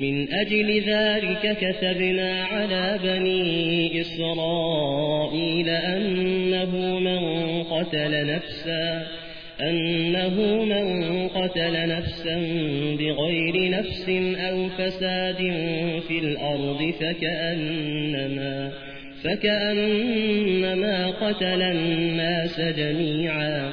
من أجل ذلك كتبنا على بني إسرائيل أنه من قتل نفسا أنه من قتل نفسا بغير نفس أو فساد في الأرض فكأنما, فكأنما قتل الناس جميعا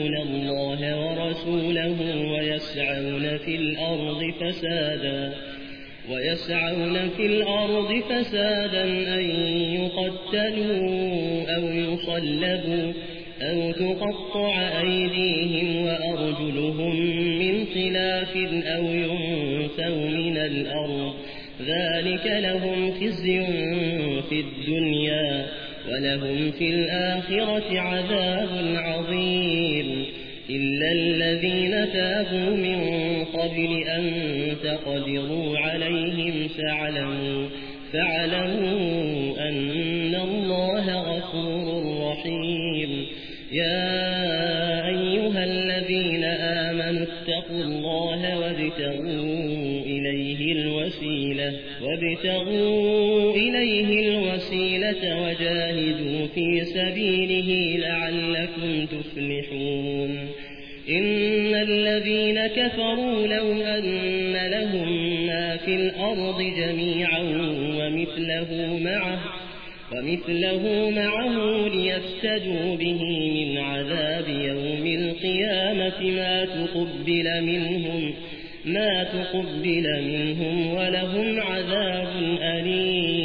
ورسوله ويسعون في الأرض فسادا ويسعون في الأرض فسادا أن يقتلوا أو يصلبوا أو تقطع أيديهم وأرجلهم من خلاف أو ينفوا من الأرض. ذلك لهم خزي في الدنيا ولهم في الآخرة عذاب عظيم. إلا الذين تابوا من قبل أن تقدروا عليهم فاعلموا, فاعلموا أن الله غفور رحيم. يا آمنوا اتقوا الله وابتغوا إليه الوسيلة وابتغوا إليه الوسيلة وجاهدوا في سبيله لعلكم تفلحون. إن الذين كفروا لو أن لهم ما في الأرض جميعا ومثله معه ومثله معه ليفتدوا به من عذاب يوم القيامة ما تقبل منهم ما تقبل منهم ولهم عذاب أليم.